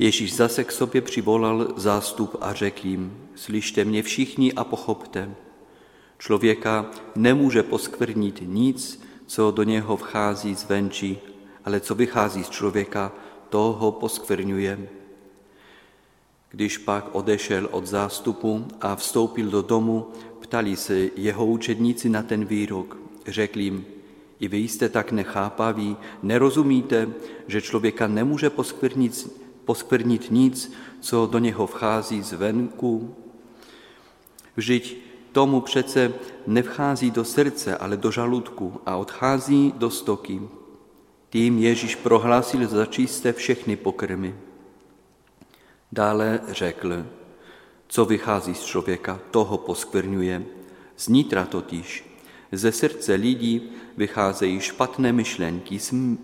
Ježíš zase k sobě přivolal zástup a řekl jim, slyšte mě všichni a pochopte. Člověka nemůže poskvrnit nic, co do něho vchází zvenčí, ale co vychází z člověka, to ho poskvrňuje. Když pak odešel od zástupu a vstoupil do domu, ptali se jeho učedníci na ten výrok. Řekl jim, i vy jste tak nechápaví, nerozumíte, že člověka nemůže poskvrnit, poskvrnit nic, co do něho vchází zvenku? Vždyť tomu přece nevchází do srdce, ale do žaludku a odchází do stoky. Tím Ježíš prohlásil za čisté všechny pokrmy. Dále řekl, co vychází z člověka, toho poskvrňuje. Z totiž, ze srdce lidí vycházejí špatné myšlenky,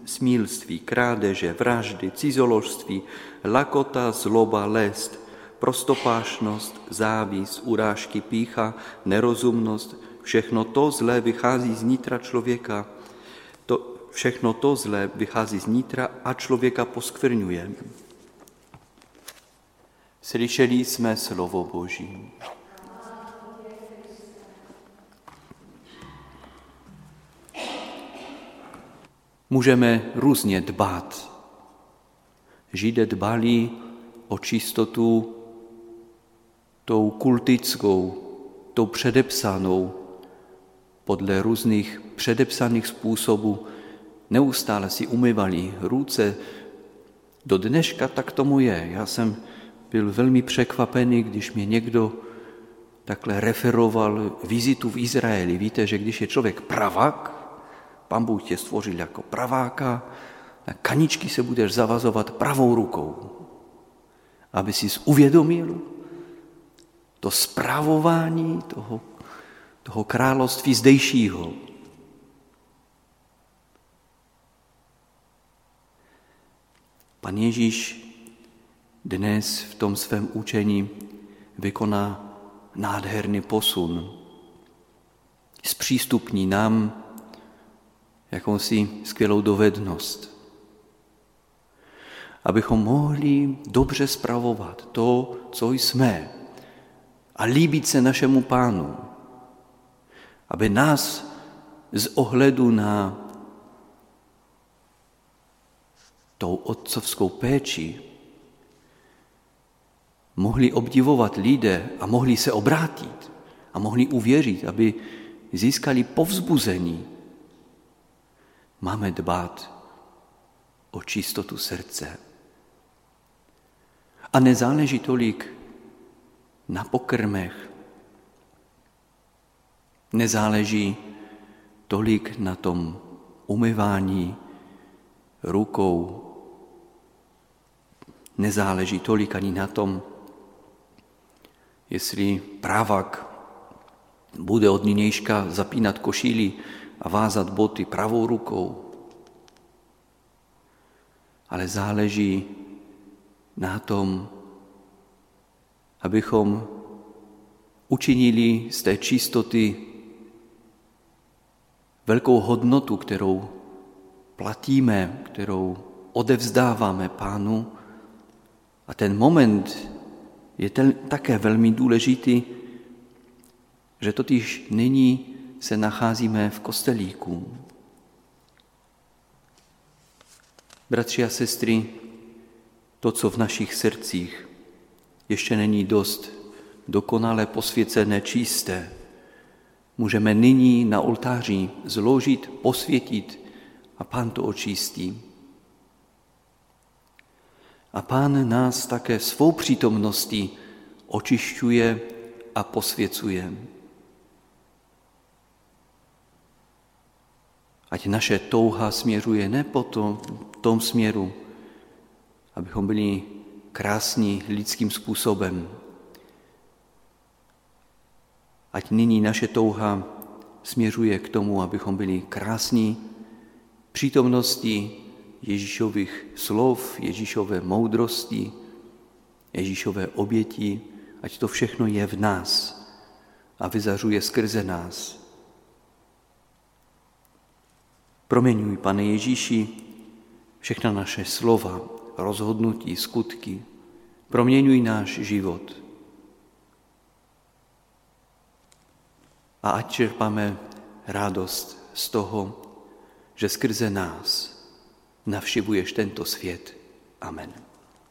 smílství, krádeže, vraždy, cizoložství, lakota, zloba, lest, prostopášnost, závis, urážky, pícha, nerozumnost, všechno to zlé vychází z nitra člověka. To, všechno to zlé vychází z nitra a člověka poskvrňuje. Slyšeli jsme slovo Boží. Můžeme různě dbát. Židé dbali o čistotu tou kultickou, tou předepsanou, podle různých předepsaných způsobů. Neustále si umývali ruce. Do dneška tak tomu je. Já jsem byl velmi překvapený, když mě někdo takhle referoval vizitu v Izraeli. Víte, že když je člověk pravák, Pán Bůh tě stvořil jako praváka, na kaničky se budeš zavazovat pravou rukou, aby si uvědomil to zprávování toho, toho království zdejšího. Pan Ježíš dnes v tom svém učení vykoná nádherný posun. Zpřístupní nám jakousi skvělou dovednost, abychom mohli dobře spravovat to, co jsme a líbit se našemu pánu, aby nás z ohledu na tou otcovskou péči mohli obdivovat lidé a mohli se obrátit a mohli uvěřit, aby získali povzbuzení. Máme dbát o čistotu srdce. A nezáleží tolik na pokrmech, nezáleží tolik na tom umyvání rukou, nezáleží tolik ani na tom, jestli právak bude od nynějška zapínat košíly a vázat boty pravou rukou, ale záleží na tom, abychom učinili z té čistoty velkou hodnotu, kterou platíme, kterou odevzdáváme Pánu. A ten moment je ten také velmi důležitý, že totiž nyní se nacházíme v kostelíku. Bratři a sestry, to, co v našich srdcích ještě není dost dokonale posvěcené, čisté, můžeme nyní na oltáři zložit, posvětit a Pán to očistí. A Pán nás také svou přítomností očišťuje a posvěcuje. Ať naše touha směřuje ne po tom, tom směru, abychom byli krásní lidským způsobem. Ať nyní naše touha směřuje k tomu, abychom byli krásní přítomnosti Ježíšových slov, Ježíšové moudrosti, Ježíšové oběti, ať to všechno je v nás a vyzařuje skrze nás. Proměňuj, pane Ježíši, všechna naše slova, rozhodnutí, skutky. Proměňuj náš život. A ať čerpáme radost z toho, že skrze nás navštěvuješ tento svět. Amen.